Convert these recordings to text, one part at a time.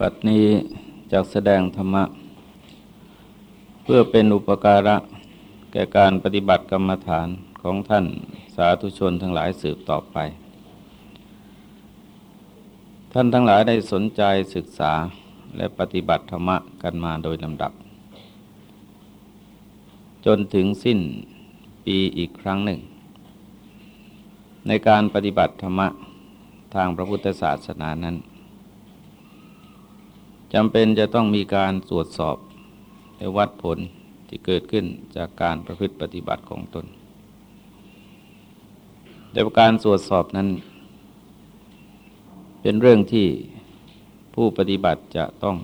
บัดนี้จากแสดงธรรมะ เพื่อเป็นอุปการะ แก่การปฏิบัติกรรมฐานของท่านสาธุชนทั้งหลายสืบต่อไป ท่านทั้งหลายได้สนใจศึกษาและปฏิบัติธรรมะกันมาโดยลำดับ จนถึงสิ้นปีอีกครั้งหนึ่ง ในการปฏิบัติธรรมะทางพระพุทธศาสนานั้น จำเป็นจะต้องมีการตรวจสอบและวัดผลที่เกิดขึ้นจากการประพฤติปฏิบัติของตนแต่การตรวจสอบนั้น เป็นเรื่องที่ผู้ปฏิบัติจะต้อง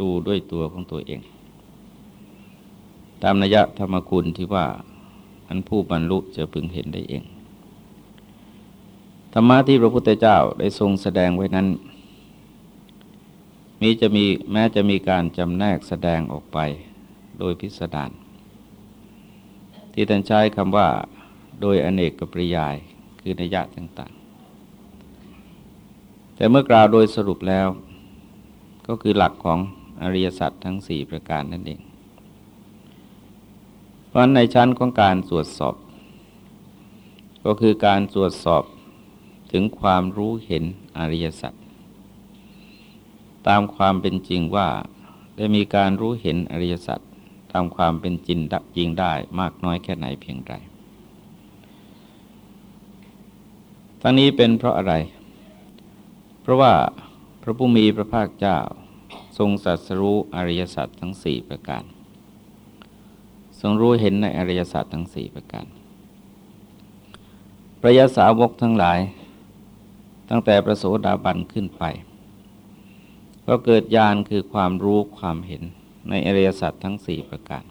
ดูด้วยตัวของตัวเอง ตามนัยธรรมคุณที่ว่าอันผู้บรรลุจะพึงเห็นได้เอง ธรรมะที่พระพุทธเจ้าได้ทรงแสดงไว้นั้น มีจะมีแม้จะมีการจำแนกแสดงออกไปโดยพิสดารที่ท่านใช้คำว่าโดยอเนกกับปริยายคือนัยยะต่างๆ แต่เมื่อกล่าวโดยสรุปแล้ว ก็คือหลักของอริยสัจทั้งสี่ประการนั่นเอง เพราะในชั้นของการตรวจสอบ ก็คือการตรวจสอบถึงความรู้เห็นอริยสัจ ตามความเป็นจริงว่าได้มีการรู้เห็นอริยสัจตามความเป็นจริงดับจริงได้มากน้อยแค่ไหนเพียงไรทั้งนี้เป็นเพราะอะไร เพราะว่าพระผู้มีพระภาคเจ้า ทรงสัสรู้อริยสัจทั้งสี่ประการ ทรงรู้เห็นในอริยสัจทั้งสี่ประการพระยาสาวกทั้งหลาย ตั้งแต่ประโสดาบันขึ้นไป ก็เกิดญาณคือความรู้ความเห็นในอริยสัจทั้งสี่ประการ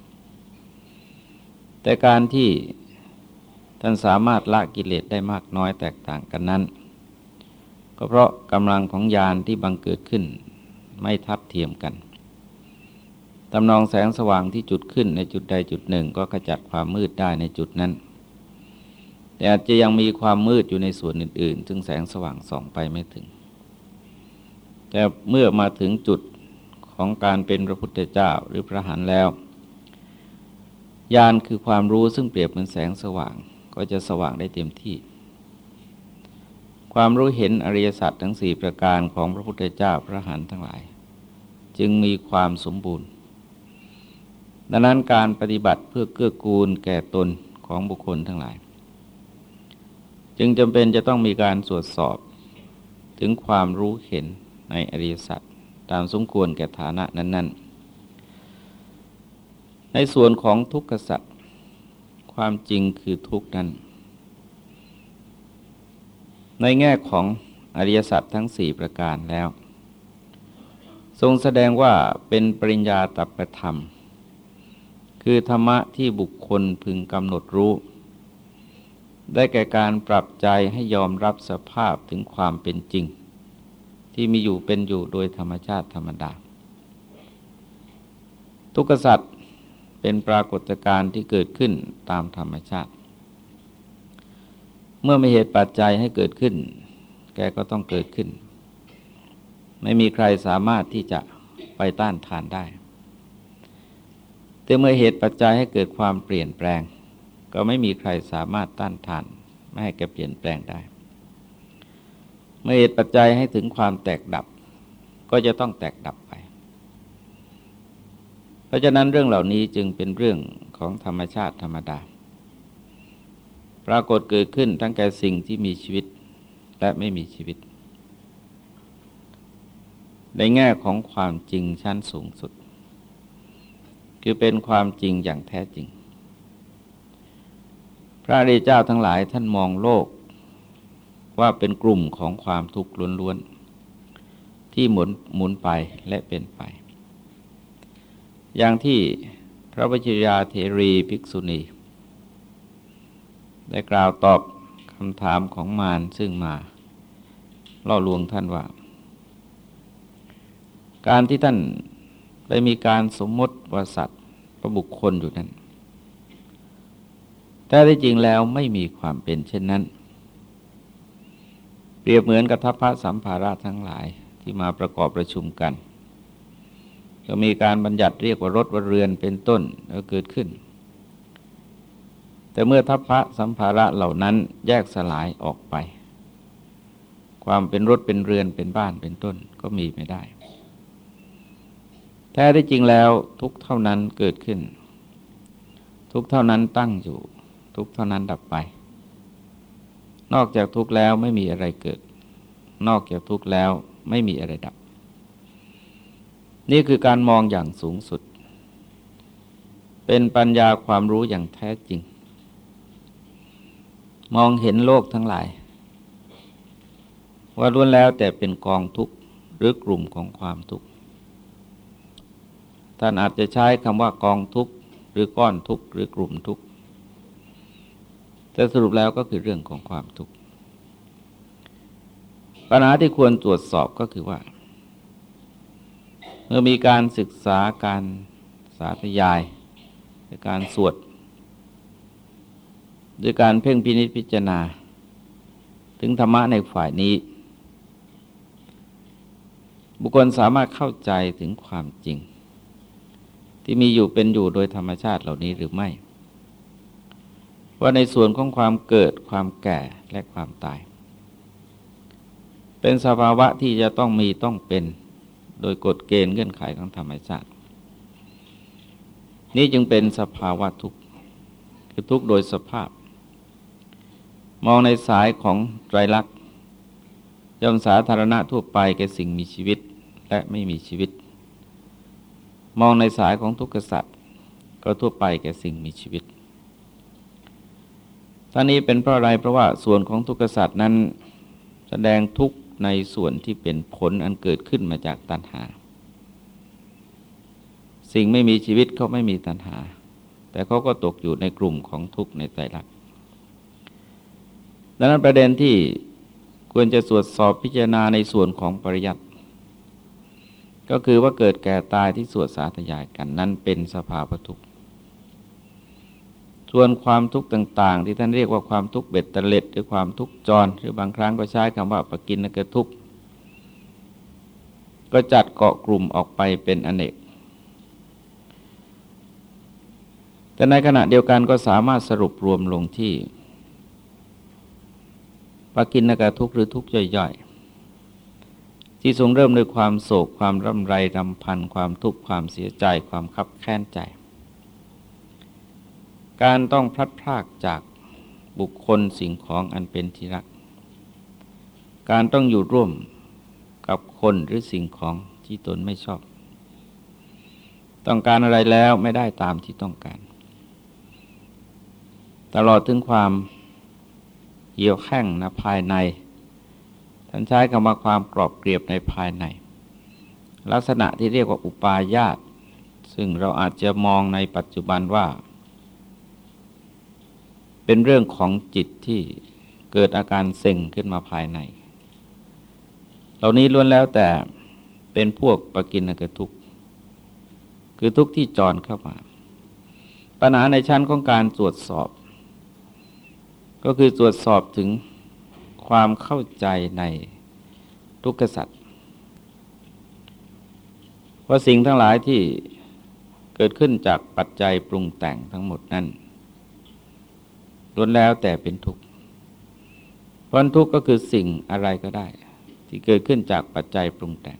แต่การที่ท่านสามารถละกิเลสได้มากน้อยแตกต่างกันนั้น ก็เพราะกำลังของญาณที่บังเกิดขึ้นไม่ทัดเทียมกันตำนองแสงสว่างที่จุดขึ้นในจุดใดจุดหนึ่ง ก็ขจัดความมืดได้ในจุดนั้น แต่อาจจะยังมีความมืดอยู่ในส่วนอื่น ๆ ซึ่งแสงสว่างส่องไปไม่ถึง แต่เมื่อมาถึงจุดของการเป็นพระพุทธเจ้าหรือพระหันแล้วญาณคือความรู้ซึ่งเปรียบเหมือนแสงสว่าง ก็จะสว่างได้เต็มที่ ความรู้เห็นอริยสัจทั้งสี่ประการของพระพุทธเจ้าพระหันทั้งหลาย จึงมีความสมบูรณ์ ดังนั้นการปฏิบัติเพื่อเกื้อกูลแก่ตนของบุคคลทั้งหลาย จึงจำเป็นจะต้องมีการตรวจสอบถึงความรู้เห็น ในอริยสัจตามสมควรแก่ฐานะนั้น ๆ ในส่วนของทุกขสัจความจริงคือทุกนั้น ในแง่ของอริยสัจทั้งสี่ประการแล้ว ทรงแสดงว่าเป็นปริญญาตัปธรรม คือธรรมะที่บุคคลพึงกำหนดรู้ ได้แก่การปรับใจให้ยอมรับสภาพถึงความเป็นจริง ที่มีอยู่เป็นอยู่โดยธรรมชาติธรรมดา ทุกขสัตว์เป็นปรากฏการณ์ที่เกิดขึ้นตามธรรมชาติ เมื่อมีเหตุปัจจัยให้เกิดขึ้น แกก็ต้องเกิดขึ้น ไม่มีใครสามารถที่จะไปต้านทานได้ แต่เมื่อเหตุปัจจัยให้เกิดความเปลี่ยนแปลง ก็ไม่มีใครสามารถต้านทาน ไม่ให้แกเปลี่ยนแปลงได้ เมื่อเหตุปัจจัยให้ถึงความแตกดับ ก็จะต้องแตกดับไป เพราะฉะนั้นเรื่องเหล่านี้จึงเป็นเรื่องของธรรมชาติธรรมดา ปรากฏเกิดขึ้นทั้งแก่สิ่งที่มีชีวิตและไม่มีชีวิต ในแง่ของความจริงชั้นสูงสุด คือเป็นความจริงอย่างแท้จริง พระริเจ้าทั้งหลายท่านมองโลก ว่าเป็นกลุ่มของความทุกข์ล้วนๆ ที่หมุนหมุนไปและเป็นไป อย่างที่พระวชิยาเทรีภิกษุณี ได้กล่าวตอบคำถามของมารซึ่งมาล่อลวงท่านว่า การที่ท่านได้มีการสมมติว่าสัตว์ประบุคคลอยู่นั้น แต่ที่จริงแล้วไม่มีความเป็นเช่นนั้น เปรียบเหมือนกับทัพพระสัมภาระทั้งหลายที่มาประกอบประชุมกัน ก็มีการบัญญัติเรียกว่ารถว่าเรือนเป็นต้นแล้วเกิดขึ้น แต่เมื่อทัพพระสัมภาระเหล่านั้นแยกสลายออกไป ความเป็นรถเป็นเรือนเป็นบ้านเป็นต้นก็มีไม่ได้ แท้ที่จริงแล้วทุกเท่านั้นเกิดขึ้น ทุกเท่านั้นตั้งอยู่ ทุกเท่านั้นดับไป นอกจากทุกข์แล้วไม่มีอะไรเกิด นอกจากทุกข์แล้วไม่มีอะไรดับ นี่คือการมองอย่างสูงสุด เป็นปัญญาความรู้อย่างแท้จริง มองเห็นโลกทั้งหลาย ว่าล้วนแล้วแต่เป็นกองทุกข์หรือกลุ่มของความทุกข์ท่านอาจจะใช้คำว่ากองทุกข์หรือก้อนทุกข์หรือกลุ่มทุกข์ แต่สรุปแล้วก็คือเรื่องของความทุกข์ปัญหาที่ควรตรวจสอบก็คือว่า เมื่อมีการศึกษาการสาธยายการสวดด้วยการเพ่งพินิจพิจารณา ถึงธรรมะในฝ่ายนี้ บุคคลสามารถเข้าใจถึงความจริง ที่มีอยู่เป็นอยู่โดยธรรมชาติเหล่านี้หรือไม่ ว่าในส่วนของความเกิดความแก่และความตาย เป็นสภาวะที่จะต้องมีต้องเป็นโดยกฎเกณฑ์เงื่อนไขของธรรมชาติ นี่จึงเป็นสภาวะทุกข์คือทุกข์โดยสภาพ มองในสายของไตรลักษณ์ย่อมสาธารณะทั่วไปแก่สิ่งมีชีวิตและไม่มีชีวิต มองในสายของทุกขสัตว์ก็ทั่วไปแก่สิ่งมีชีวิต ท่านี้เป็นเพราะอะไรเพราะว่าส่วนของทุกขสัตว์นั้นแสดงทุกข์ในส่วนที่เป็นผลอันเกิดขึ้นมาจากตัณหา สิ่งไม่มีชีวิตเขาไม่มีตัณหา แต่เขาก็ตกอยู่ในกลุ่มของทุกข์ในใจรักดังนั้นประเด็นที่ควรจะตรวจสอบพิจารณาในส่วนของปริยัติก็คือว่าเกิดแก่ตายที่สวดสาธยายกันนั้นเป็นสภาวะทุกข์ ส่วนความทุกข์ต่างๆ ที่ท่านเรียกว่าความทุกข์เบ็ดเตล็ดหรือความทุกข์จร หรือบางครั้งก็ใช้คำว่าปกินนกทุกข์ก็จัดเกาะกลุ่มออกไปเป็นอเนก แต่ในขณะเดียวกันก็สามารถสรุปรวมลงที่ปกินนกทุกข์หรือทุกข์ย่อยๆ ที่ทรงเริ่มด้วยความโศกความร่ำไรรำพันความทุกข์ความเสียใจ ความคับแค้นใจ การต้องพลัดพรากจากบุคคลสิ่งของอันเป็นที่รัก การต้องอยู่ร่วมกับคนหรือสิ่งของที่ตนไม่ชอบ ต้องการอะไรแล้วไม่ได้ตามที่ต้องการ ตลอดถึงความเหี่ยวแข้งนะภายใน ท่านใช้คำว่าความกรอบเกรียบในภายใน ลักษณะที่เรียกว่าอุปาญาต ซึ่งเราอาจจะมองในปัจจุบันว่า เป็นเรื่องของจิตที่เกิดอาการเซ็งขึ้นมาภายใน เหล่านี้ล้วนแล้วแต่เป็นพวกปกินกทุกข์คือทุกข์ที่จรเข้ามา ปัญหาในชั้นของการตรวจสอบ ก็คือตรวจสอบถึงความเข้าใจในทุกขสัตว์ว่าสิ่งทั้งหลายที่เกิดขึ้นจากปัจจัยปรุงแต่งทั้งหมดนั้น ล้วนแล้วแต่เป็นทุกข์เพราะทุกข์ก็คือสิ่งอะไรก็ได้ ที่เกิดขึ้นจากปัจจัยปรุงแต่ง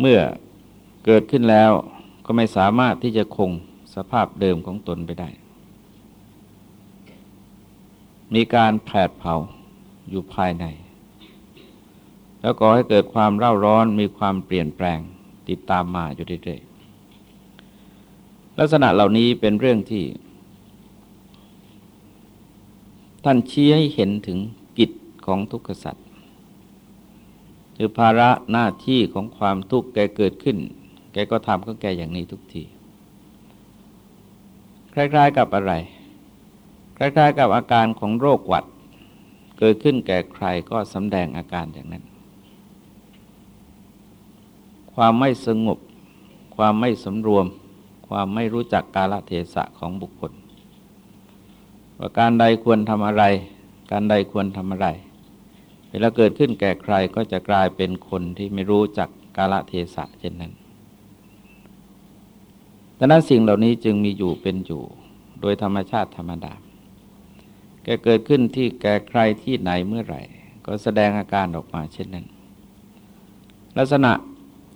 เมื่อเกิดขึ้นแล้วก็ไม่สามารถที่จะคงสภาพเดิมของตนไปได้ มีการแผดเผาอยู่ภายใน แล้วก็ให้เกิดความเร่าร้อนมีความเปลี่ยนแปลงติดตามมาอยู่เรื่อยๆ ลักษณะเหล่านี้เป็นเรื่องที่ ท่านชี้ให้เห็นถึงกิจของทุกขสัตว์คือภาระหน้าที่ของความทุกข์แกเกิดขึ้น แกก็ทำก็แกอย่างนี้ทุกที คล้าย ๆกับอะไร คล้าย ๆ กับอาการของโรคหวัด เกิดขึ้นแก่ใครก็สำแดงอาการอย่างนั้น ความไม่สงบ ความไม่สำรวม ความไม่รู้จักกาลเทศะของบุคคล ว่าการใดควรทำอะไร การใดควรทำอะไร เวลาเกิดขึ้นแก่ใครก็จะกลายเป็นคนที่ไม่รู้จักกาลเทศะเช่นนั้นดังนั้นสิ่งเหล่านี้จึงมีอยู่เป็นอยู่ โดยธรรมชาติธรรมดา แกเกิดขึ้นที่แก่ใครที่ไหนเมื่อไหร่ ก็แสดงอาการออกมาเช่นนั้น ลักษณะ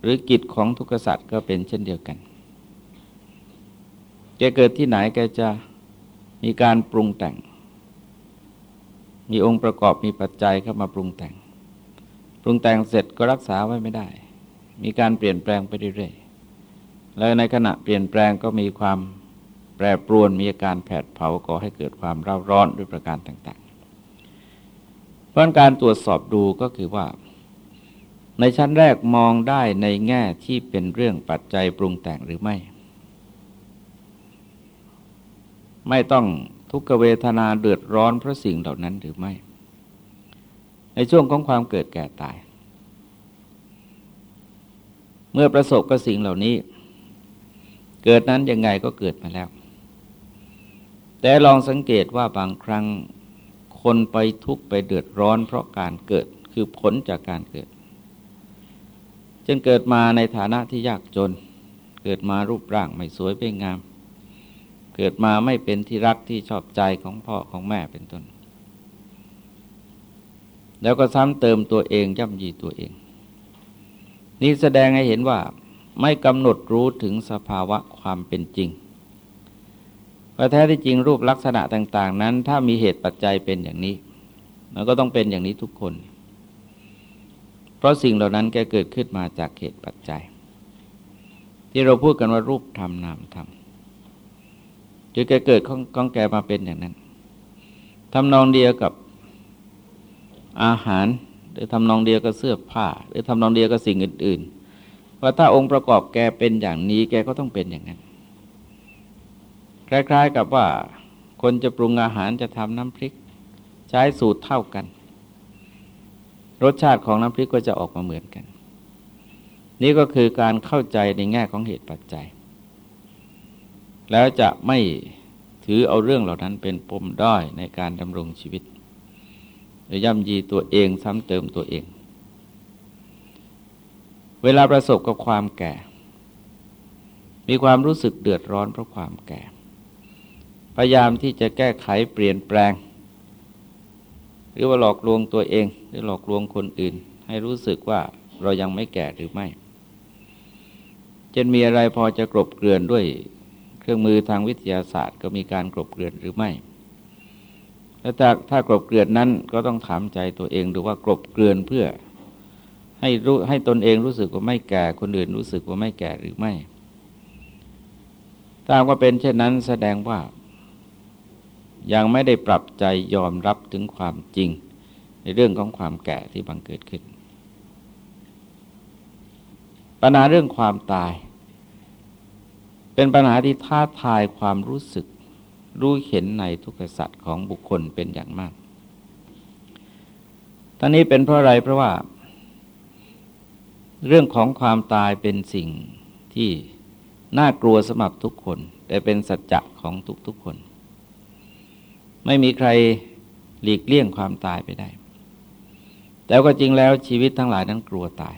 หรือกิจของทุกษัตริย์ก็เป็นเช่นเดียวกัน แกเกิดที่ไหนแกจะมีการปรุงแต่ง มีองค์ประกอบมีปัจจัยเข้ามาปรุงแต่ง ปรุงแต่งเสร็จก็รักษาไว้ไม่ได้ มีการเปลี่ยนแปลงไปเรื่อยๆแล้วในขณะเปลี่ยนแปลงก็มีความแปรปรวนมีอาการแผดเผาก่อให้เกิดความร้าร้อนด้วยประการต่างๆ เพราะการตรวจสอบดูก็คือว่า ในชั้นแรกมองได้ในแง่ที่เป็นเรื่องปัจจัยปรุงแต่งหรือไม่ ไม่ต้องทุกขเวทนาเดือดร้อนเพราะสิ่งเหล่านั้นหรือไม่ ในช่วงของความเกิดแก่ตาย เมื่อประสบกับสิ่งเหล่านี้ เกิดนั้นยังไงก็เกิดมาแล้ว แต่ลองสังเกตว่าบางครั้งคนไปทุกข์ไปเดือดร้อนเพราะการเกิดคือผลจากการเกิดจนเกิดมาในฐานะที่ยากจน เกิดมารูปร่างไม่สวยไม่งาม เกิดมาไม่เป็นที่รักที่ชอบใจของพ่อของแม่เป็นต้น แล้วก็ซ้ำเติมตัวเองย่ำยีตัวเอง นี่แสดงให้เห็นว่าไม่กำหนดรู้ถึงสภาวะความเป็นจริงว่าแท้ที่จริงรูปลักษณะต่าง ๆ นั้น ถ้ามีเหตุปัจจัยเป็นอย่างนี้ มันก็ต้องเป็นอย่างนี้ทุกคน เพราะสิ่งเหล่านั้นแกเกิดขึ้นมาจากเหตุปัจจัย ที่เราพูดกันว่ารูปธรรมนามธรรม จนแกเกิดของของแกมาเป็นอย่างนั้นทำนองเดียวกับอาหาร หรือทำนองเดียวกับเสื้อผ้า หรือทำนองเดียวกับสิ่งอื่น ๆ ว่าถ้าองค์ประกอบแกเป็นอย่างนี้ แกก็ต้องเป็นอย่างนั้น คล้าย ๆ กับว่า คนจะปรุงอาหารจะทำน้ำพริก ใช้สูตรเท่ากัน รสชาติของน้ำพริกก็จะออกมาเหมือนกัน นี่ก็คือการเข้าใจในแง่ของเหตุปัจจัย แล้วจะไม่ถือเอาเรื่องเหล่านั้นเป็นปมด้อยในการดำรงชีวิตหรือย่ำยีตัวเองซ้ำเติมตัวเอง เวลาประสบกับความแก่ มีความรู้สึกเดือดร้อนเพราะความแก่ พยายามที่จะแก้ไขเปลี่ยนแปลง หรือว่าหลอกลวงตัวเอง หรือหลอกลวงคนอื่น ให้รู้สึกว่าเรายังไม่แก่หรือไม่จะมีอะไรพอจะกรบเกลื่อนด้วย เครื่องมือทางวิทยาศาสตร์ ก็มีการกรบเกลื่อนหรือไม่ แล้วถ้าถ้ากรบเกลื่อนนั้นก็ต้องถามใจตัวเองดูว่ากรบเกลื่อนเพื่อ ให้รู้ให้ตนเองรู้สึกว่าไม่แก่คนอื่นรู้สึกว่าไม่แก่หรือไม่ถ้าว่าเป็นเช่นนั้นแสดงว่า ยังไม่ได้ปรับใจยอมรับถึงความจริง ในเรื่องของความแก่ที่บังเกิดขึ้น ปัญหาเรื่องความตาย เป็นปัญหาที่ท้าทายความรู้สึกรู้เห็นในทุกขสัตว์ของบุคคลเป็นอย่างมากท่านี้เป็นเพราะอะไรเพราะว่า เรื่องของความตายเป็นสิ่งที่น่ากลัวสำหรับทุกคน แต่เป็นสัจจะของทุกๆคน ไม่มีใครหลีกเลี่ยงความตายไปได้ แต่ก็จริงแล้วชีวิตทั้งหลายนั้นกลัวตาย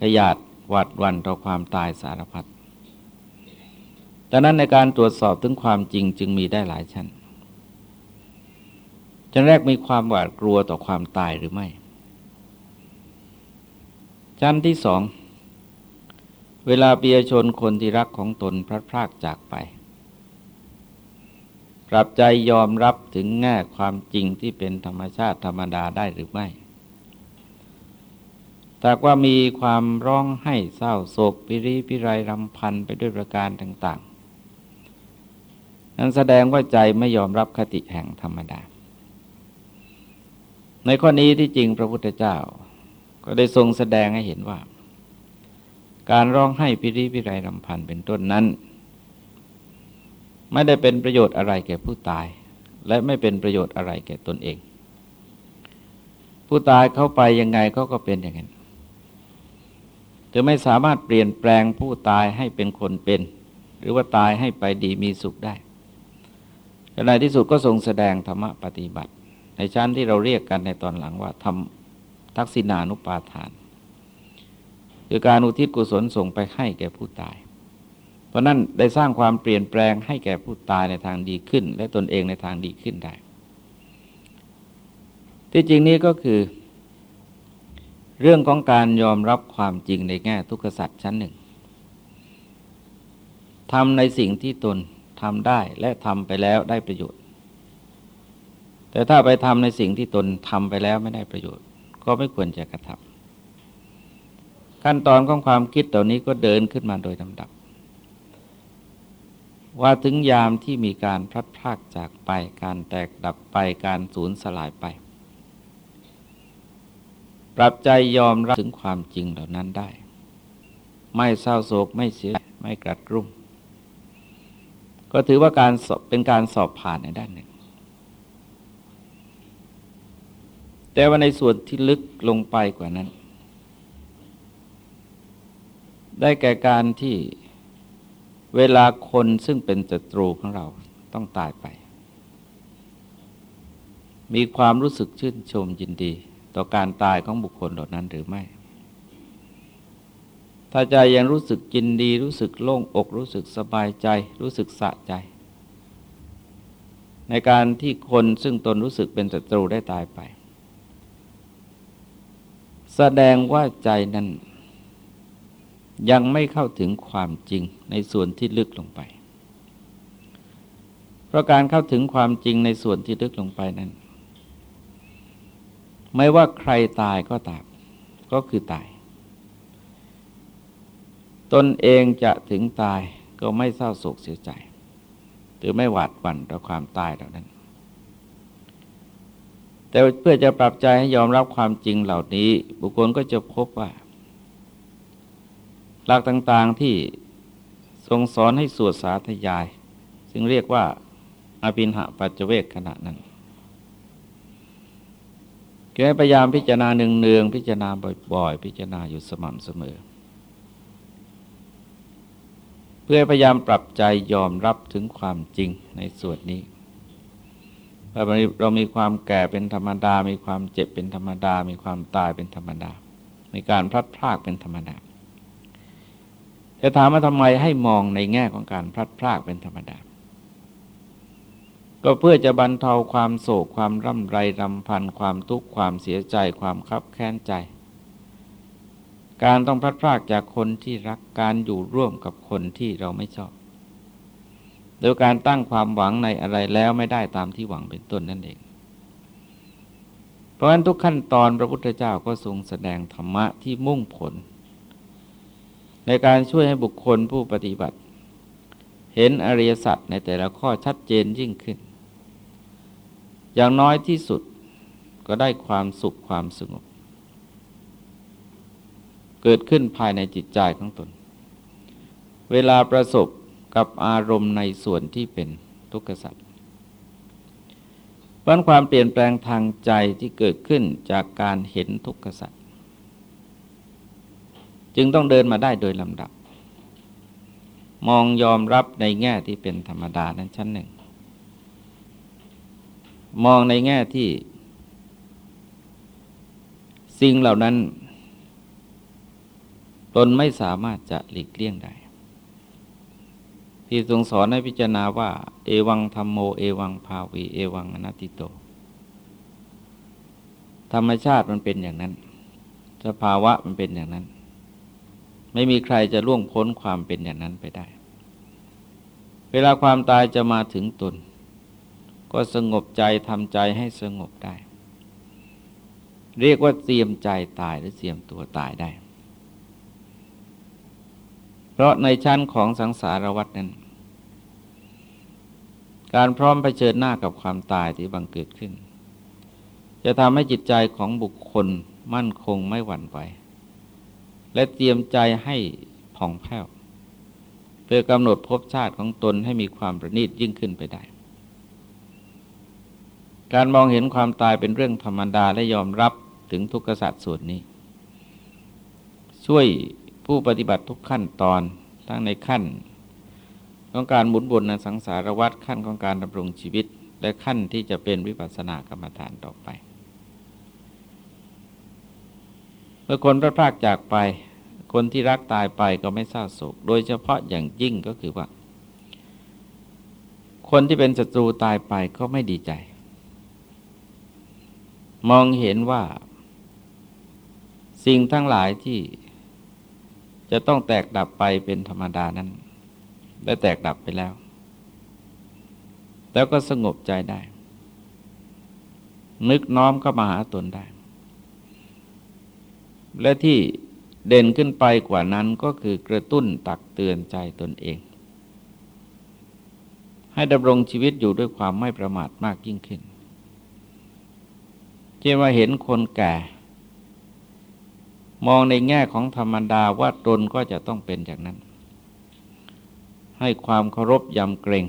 ขยาดหวัดวันต่อความตายสารพัด ดังนั้นในการตรวจสอบถึงความจริงจึงมีได้หลายชั้นชั้นแรกมีความหวาดกลัวต่อความตายหรือไม่ ชั้นที่สอง เวลาปียชนคนที่รักของตนพลัดพรากจากไป ปรับใจยอมรับถึงแง่ความจริงที่เป็นธรรมชาติธรรมดาได้หรือไม่ถ้าว่ามีความร้องไห้เศร้าโศกปิริปิไรรำพันไปด้วยประการต่าง นั้นแสดงว่าใจไม่ยอมรับคติแห่งธรรมดา ในข้อนี้ที่จริงพระพุทธเจ้า ก็ได้ทรงแสดงให้เห็นว่า การร้องไห้ปิริปิไรรำพันเป็นต้นนั้น ไม่ได้เป็นประโยชน์อะไรแก่ผู้ตาย และไม่เป็นประโยชน์อะไรแก่ตนเอง ผู้ตายเข้าไปยังไงเขาก็เป็นอย่างนั้นจะไม่สามารถเปลี่ยนแปลงผู้ตายให้เป็นคนเป็น หรือว่าตายให้ไปดีมีสุขได้ ในที่สุดก็ทรงแสดงธรรมปฏิบัติ ในชั้นที่เราเรียกกันในตอนหลังว่าทำทักษิณานุปาทาน คือการอุทิศกุศลส่งไปให้แก่ผู้ตาย เพราะนั้นได้สร้างความเปลี่ยนแปลงให้แก่ผู้ตายในทางดีขึ้น และตนเองในทางดีขึ้นได้ ที่จริงนี้ก็คือ เรื่องของการยอมรับความจริงในแง่ทุกขสัตว์ชั้นหนึ่งทำในสิ่งที่ตน ทำได้และทำไปแล้วได้ประโยชน์ แต่ถ้าไปทำในสิ่งที่ตนทำไปแล้วไม่ได้ประโยชน์ ก็ไม่ควรจะกระทำขั้นตอนของความคิดเหล่านี้ก็เดินขึ้นมาโดยลำดับ ว่าถึงยามที่มีการพลัดพรากจากไปการแตกดับไปการสูญสลายไป ปรับใจยอมรับถึงความจริงเหล่านั้นได้ ไม่เศร้าโศกไม่เสียไม่กรัดรุ่ม ก็ถือว่าการสอบเป็นการสอบผ่านในด้านหนึ่ง แต่ว่าในส่วนที่ลึกลงไปกว่านั้น ได้แก่การที่เวลาคนซึ่งเป็นศัตรูของเราต้องตายไป มีความรู้สึกชื่นชมยินดี ต่อการตายของบุคคลเหล่านั้นหรือไม่ ถ้าใจยังรู้สึกยินดี รู้สึกโล่งอก รู้สึกสบายใจ รู้สึกสะใจ ในการที่คนซึ่งตนรู้สึกเป็นศัตรูได้ตายไป แสดงว่าใจนั้น ยังไม่เข้าถึงความจริงในส่วนที่ลึกลงไป เพราะการเข้าถึงความจริงในส่วนที่ลึกลงไปนั้น ไม่ว่าใครตายก็ตามก็คือตาย ตนเองจะถึงตายก็ไม่เศร้าโศกเสียใจ หรือไม่หวาดหวั่นต่อความตายเหล่านั้น แต่เพื่อจะปรับใจให้ยอมรับความจริงเหล่านี้ บุคคลก็จะพบว่า หลักต่างๆที่ทรงสอนให้สวดสาธยาย ซึ่งเรียกว่าอาปินหะปัจเจเวกขณะนั้นแกพยายามพิจารณาเนืองๆพิจารณาบ่อยๆ พิจารณาอยู่สม่ำเสมอเพื่อพยายามปรับใจยอมรับถึงความจริงในส่วนนี้ว่าเรามีความแก่เป็นธรรมดา มีความเจ็บเป็นธรรมดา มีความตายเป็นธรรมดา มีการพลัดพรากเป็นธรรมดาจะถามว่าทำไมให้มองในแง่ของการพลัดพรากเป็นธรรมดา ก็เพื่อจะบรรเทาความโศกความร่ำไรรำพัน ความทุกข์ความเสียใจ ความคับแค้นใจ การต้องพลัดพรากจากคนที่รักการอยู่ร่วมกับคนที่เราไม่ชอบ โดยการตั้งความหวังในอะไรแล้วไม่ได้ตามที่หวังเป็นต้นนั่นเอง เพราะฉะนั้นทุกขั้นตอนพระพุทธเจ้าก็ทรงแสดงธรรมะที่มุ่งผล ในการช่วยให้บุคคลผู้ปฏิบัติ เห็นอริยสัจในแต่ละข้อชัดเจนยิ่งขึ้น อย่างน้อยที่สุดก็ได้ความสุขความสงบ เกิดขึ้นภายในจิตใจของตน เวลาประสบกับอารมณ์ในส่วนที่เป็นทุกขสัตว์เพราะความเปลี่ยนแปลงทางใจที่เกิดขึ้นจากการเห็นทุกขสัตว์จึงต้องเดินมาได้โดยลำดับ มองยอมรับในแง่ที่เป็นธรรมดานั้นชั้นหนึ่ง มองในแง่ที่ สิ่งเหล่านั้น ตนไม่สามารถจะหลีกเลี่ยงได้ ที่ทรงสอนให้พิจารณาว่า เอวังธรรมโม เอวังภาวี เอวังอนัตติโต ธรรมชาติมันเป็นอย่างนั้น สภาวะมันเป็นอย่างนั้น ไม่มีใครจะล่วงพ้นความเป็นอย่างนั้นไปได้ เวลาความตายจะมาถึงตน ก็สงบใจทำใจให้สงบได้ เรียกว่าเตรียมใจตายหรือเตรียมตัวตายได้ เพราะในชั้นของสังสารวัฏนั้น การพร้อมเผชิญหน้ากับความตายที่บังเกิดขึ้น จะทำให้จิตใจของบุคคลมั่นคงไม่หวั่นไหวและเตรียมใจให้ผ่องแผ้วเพื่อกำหนดภพชาติของตนให้มีความประณีตยิ่งขึ้นไปได้ การมองเห็นความตายเป็นเรื่องธรรมดาและยอมรับถึงทุกขสัตว์ส่วนนี้ ช่วย ผู้ปฏิบัติทุกขั้นตอนทั้งในขั้นของการหมุนวนในสังสารวัฏขั้นของการดำรงชีวิต และขั้นที่จะเป็นวิปัสสนากรรมฐานต่อไป เมื่อคนพระพากจากไป คนที่รักตายไปก็ไม่เศร้าโศก โดยเฉพาะอย่างยิ่งก็คือว่า คนที่เป็นศัตรูตายไปก็ไม่ดีใจ มองเห็นว่า สิ่งทั้งหลายที่ จะต้องแตกดับไปเป็นธรรมดานั้น ได้แตกดับไปแล้ว แล้วก็สงบใจได้ นึกน้อมเข้ามาหาตนได้ และที่เด่นขึ้นไปกว่านั้นก็คือกระตุ้นตักเตือนใจตนเอง ให้ดำรงชีวิตอยู่ด้วยความไม่ประมาทมากยิ่งขึ้นเช่นว่าเห็นคนแก่ มองในแง่ของธรรมดาว่าตนก็จะต้องเป็นอย่างนั้น ให้ความเคารพยำเกรง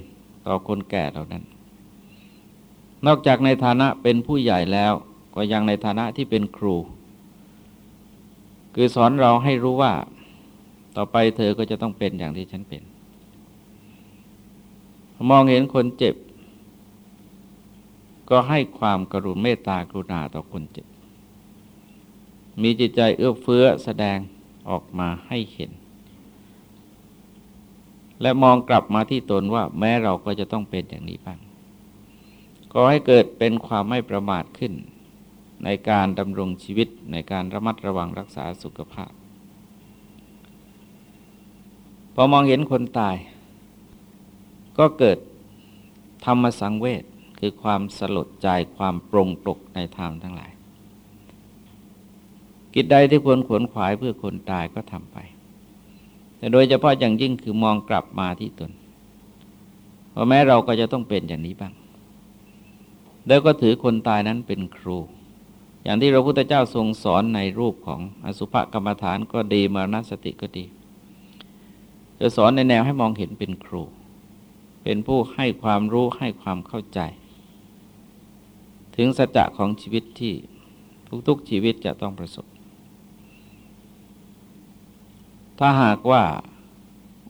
ต่อคนแก่เหล่านั้น นอกจากในฐานะเป็นผู้ใหญ่แล้วก็ยังในฐานะที่เป็นครู คือสอนเราให้รู้ว่า ต่อไปเธอก็จะต้องเป็นอย่างที่ฉันเป็น มองเห็นคนเจ็บ ก็ให้ความกรุณเมตตากรุณาต่อคนเจ็บ มีจิตใจเอื้อเฟื้อแสดงออกมาให้เห็น และมองกลับมาที่ตนว่าแม้เราก็จะต้องเป็นอย่างนี้บ้างก็ให้เกิดเป็นความไม่ประมาทขึ้น ในการดำรงชีวิตในการระมัดระวังรักษาสุขภาพ พอมองเห็นคนตาย ก็เกิดธรรมสังเวชคือความสลดใจความปรงตกในธรรมทั้งหลาย กิจใดที่ควรขวนขวายเพื่อคนตายก็ทำไป แต่โดยเฉพาะอย่างยิ่งคือมองกลับมาที่ตนเพราะแม้เราก็จะต้องเป็นอย่างนี้บ้าง แล้วก็ถือคนตายนั้นเป็นครู อย่างที่พระพุทธเจ้าทรงสอนในรูปของอสุภกรรมฐานก็ดีมรณสติก็ดี จะสอนในแนวให้มองเห็นเป็นครู เป็นผู้ให้ความรู้ให้ความเข้าใจ ถึงสัจจะของชีวิตที่ทุกๆชีวิตจะต้องประสบ ถ้าหากว่า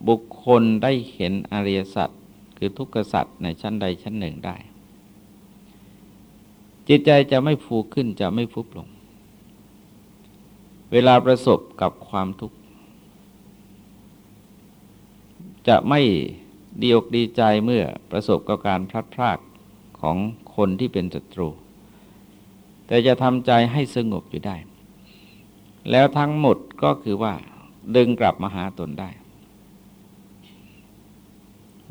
บุคคลได้เห็นอริยสัจคือทุกขสัจในชั้นใดชั้นหนึ่งได้ จิตใจจะไม่ฟูขึ้นจะไม่ฟุบลง เวลาประสบกับความทุกข์ จะไม่ดีอกดีใจเมื่อประสบกับการพลัดพรากของคนที่เป็นศัตรู แต่จะทำใจให้สงบอยู่ได้ แล้วทั้งหมดก็คือว่า ดึงกลับมาหาตนได้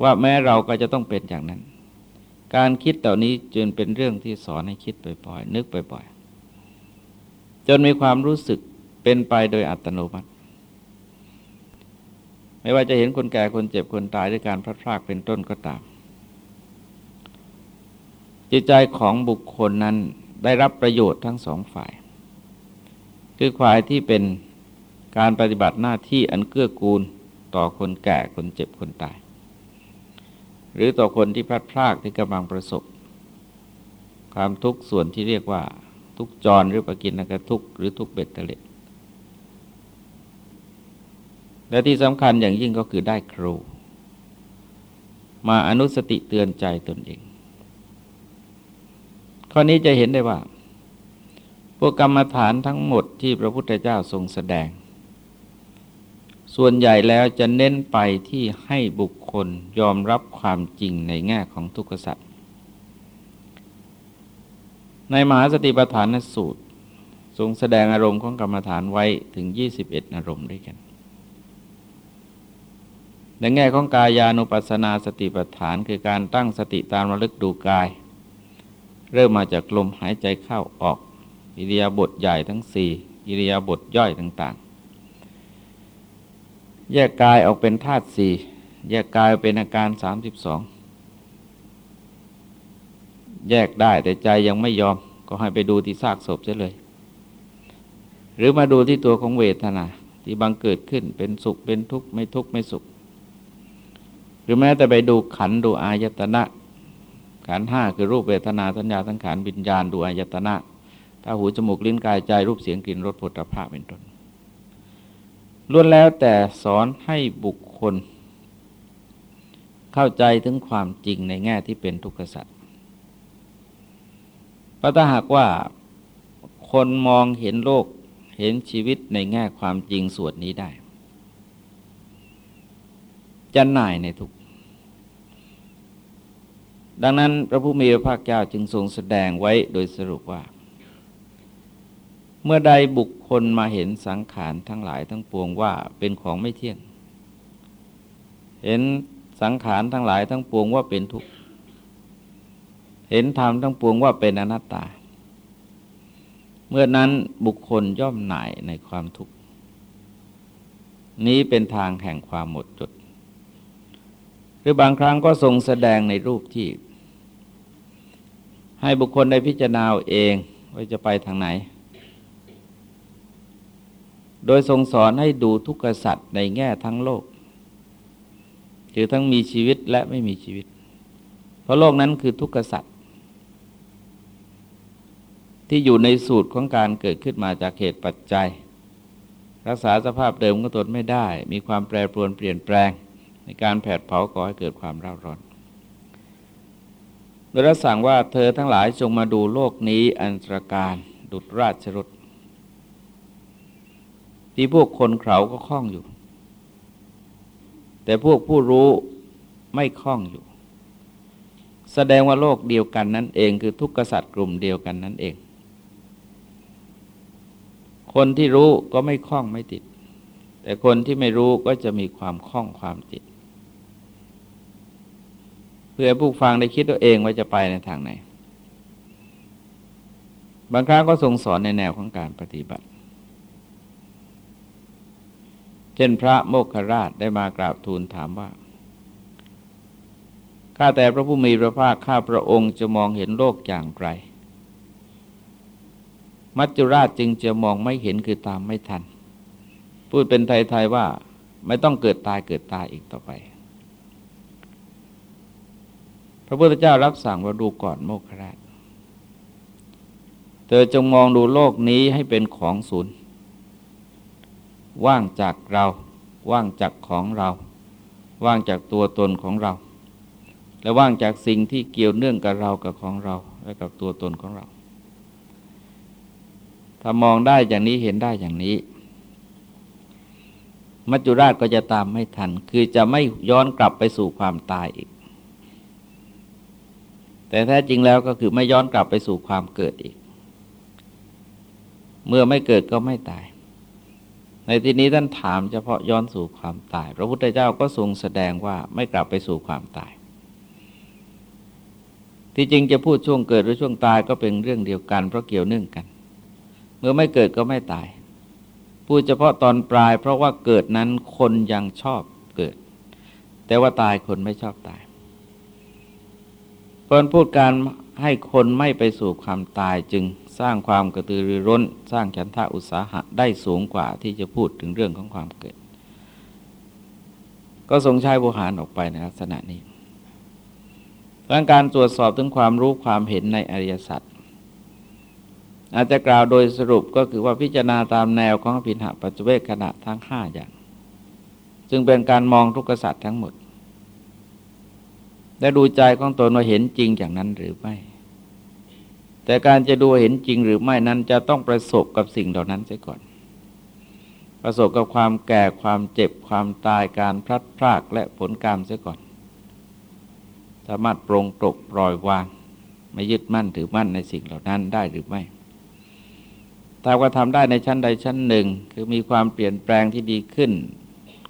ว่าแม้เราก็จะต้องเป็นอย่างนั้น การคิดเหล่านี้จึงเป็นเรื่องที่สอนให้คิดบ่อยๆนึกบ่อยๆจนมีความรู้สึกเป็นไปโดยอัตโนมัติ ไม่ว่าจะเห็นคนแก่คนเจ็บคนตายด้วยการพลาดพลาดเป็นต้นก็ตาม จิตใจของบุคคลนั้นได้รับประโยชน์ทั้งสองฝ่าย คือฝ่ายที่เป็น การปฏิบัติหน้าที่อันเกื้อกูลต่อคนแก่คนเจ็บคนตาย หรือต่อคนที่พลาดพลาดที่กำลังประสบ ความทุกข์ส่วนที่เรียกว่าทุกจรหรือปกินกทุกหรือทุกเบ็ดเตล็ดและที่สำคัญอย่างยิ่งก็คือได้ครู มาอนุสติเตือนใจตนเอง ข้อนี้จะเห็นได้ว่าพวกกรรมฐานทั้งหมดที่พระพุทธเจ้าทรงแสดง ส่วนใหญ่แล้วจะเน้นไปที่ให้บุคคลยอมรับความจริงในแง่ของทุกขสัตว์ในมหาสติปัฏฐานสูตร ทรงแสดงอารมณ์ของกรรมฐานไว้ถึง 21 อารมณ์ด้วยกัน ในแง่ของกายานุปัสสนาสติปัฏฐานคือการตั้งสติตามระลึกดูกาย เริ่มมาจากลมหายใจเข้าออก อิริยาบถใหญ่ทั้งสี่อิริยาบถย่อยต่าง แยกกายออกเป็นธาตุสี่แยกกายเป็นอาการสามสิบสองแยกได้แต่ใจยังไม่ยอมก็ให้ไปดูที่ซากศพเสียเลย หรือมาดูที่ตัวของเวทนาที่บังเกิดขึ้นเป็นสุขเป็นทุกข์ไม่ทุกข์ไม่สุข หรือแม้แต่ไปดูขันดูอายตนะ ขันห้าคือรูปเวทนาสัญญาสังขารวิญญาณดูอายตนะ ถ้าหูจมูกลิ้นกายใจรูปเสียงกลิ่นรสผลิภัณฑ์เป็นต้น ล้วนแล้วแต่สอนให้บุคคล เข้าใจถึงความจริงในแง่ที่เป็นทุกขสัตว์เพราะถ้าหากว่าคนมองเห็นโลกเห็นชีวิตในแง่ความจริงส่วนนี้ได้ จะหน่ายในทุกดังนั้นพระผู้มีพระภาคเจ้าจึงทรงแสดงไว้โดยสรุปว่า เมื่อใดบุคคลมาเห็นสังขารทั้งหลายทั้งปวงว่าเป็นของไม่เที่ยง เห็นสังขารทั้งหลายทั้งปวงว่าเป็นทุกข์ เห็นธรรมทั้งปวงว่าเป็นอนัตตา เมื่อนั้นบุคคลย่อมหน่ายในความทุกข์ นี้เป็นทางแห่งความหมดจด หรือบางครั้งก็ทรงแสดงในรูปที่ ให้บุคคลได้พิจารณาเองว่าจะไปทางไหน โดยทรงสอนให้ดูทุกขสัตว์ในแง่ทั้งโลก คือทั้งมีชีวิตและไม่มีชีวิต เพราะโลกนั้นคือทุกขสัตว์ที่อยู่ในสูตรของการเกิดขึ้นมาจากเหตุปัจจัย รักษาสภาพเดิมก็ตนไม่ได้ มีความแปรปรวนเปลี่ยนแปลง ในการแผดเผาก่อให้เกิดความร้าร้อนโดยรับสั่งว่าเธอทั้งหลายจงมาดูโลกนี้อันตรการดุจราชรถ ที่พวกคนเขาก็คล้องอยู่ แต่พวกผู้รู้ไม่คล้องอยู่ แสดงว่าโลกเดียวกันนั่นเองคือทุกขสัตว์กลุ่มเดียวกันนั่นเอง คนที่รู้ก็ไม่คล้องไม่ติด แต่คนที่ไม่รู้ก็จะมีความคล้องความติด เพื่อผู้ฟังได้คิดตัวเองว่าจะไปในทางไหน บางครั้งก็ทรงสอนในแนวของการปฏิบัติ เช่นพระโมคคราชได้มากราบทูลถามว่า ข้าแต่พระผู้มีพระภาคข้าพระองค์จะมองเห็นโลกอย่างไร มัจจุราชจึงจะมองไม่เห็นคือตามไม่ทัน พูดเป็นไทยๆว่าไม่ต้องเกิดตายเกิดตายอีกต่อไป พระพุทธเจ้ารับสั่งว่าดูก่อนโมกขราช เธอจงมองดูโลกนี้ให้เป็นของศูนย์ ว่างจากเรา ว่างจากของเรา ว่างจากตัวตนของเรา และว่างจากสิ่งที่เกี่ยวเนื่องกับเรากับของเรา และกับตัวตนของเรา ถ้ามองได้อย่างนี้เห็นได้อย่างนี้ มัจจุราชก็จะตามไม่ทัน คือจะไม่ย้อนกลับไปสู่ความตายอีก แต่แท้จริงแล้วก็คือไม่ย้อนกลับไปสู่ความเกิดอีก เมื่อไม่เกิดก็ไม่ตาย ในที่นี้ท่านถามเฉพาะย้อนสู่ความตาย พระพุทธเจ้าก็ทรงแสดงว่าไม่กลับไปสู่ความตาย ที่จริงจะพูดช่วงเกิดหรือช่วงตายก็เป็นเรื่องเดียวกัน เพราะเกี่ยวเนื่องกัน เมื่อไม่เกิดก็ไม่ตาย พูดเฉพาะตอนปลาย เพราะว่าเกิดนั้นคนยังชอบเกิด แต่ว่าตายคนไม่ชอบตายตอนพูดการให้คนไม่ไปสู่ความตายจึง สร้างความกระตือรือร้น สร้างฉันทะอุตสาหะได้สูงกว่าที่จะพูดถึงเรื่องของความเกิด ก็ทรงใช้บุหารออกไปในลักษณะนี้ดังการตรวจสอบถึงความรู้ความเห็นในอริยสัจอาจจะกล่าวโดยสรุปก็คือว่าพิจารณาตามแนวของพินหปัจเวกขณะทั้งห้าอย่างจึงเป็นการมองทุกขสัตว์ทั้งหมดและดูใจของตนว่าเห็นจริงอย่างนั้นหรือไม่ แต่การจะดูเห็นจริงหรือไม่นั้นจะต้องประสบกับสิ่งเหล่านั้นเสียก่อน ประสบกับความแก่ความเจ็บความตายการพลัดพรากและผลกรรมเสียก่อน สามารถปรงตกปล่อยวาง ไม่ยึดมั่นถือมั่นในสิ่งเหล่านั้นได้หรือไม่ถ้าว่าทำได้ในชั้นใดชั้นหนึ่ง คือมีความเปลี่ยนแปลงที่ดีขึ้น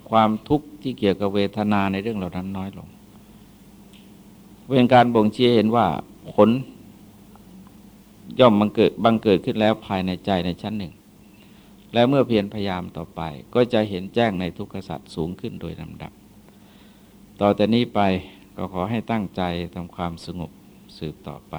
ความทุกข์ที่เกี่ยวกับเวทนาในเรื่องเหล่านั้นน้อยลงเป็นการบ่งชี้เห็นว่าผล ย่อมบังเกิดบังเกิดขึ้นแล้วภายในใจในชั้นหนึ่ง และเมื่อเพียรพยายามต่อไป ก็จะเห็นแจ้งในทุกขสัตว์สูงขึ้นโดยลำดับ ต่อแต่นี้ไปก็ขอให้ตั้งใจทำความสงบสืบต่อไป